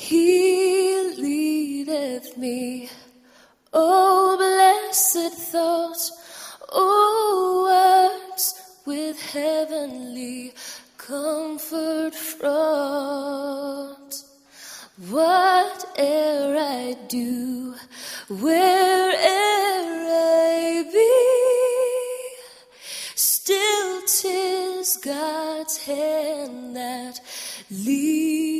He leadeth me. Oh, blessed thought, oh, words with heavenly comfort fraught. Whate'er I do, where'er I be, still 'tis God's hand that leads.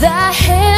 the hell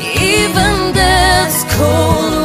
even that's cold.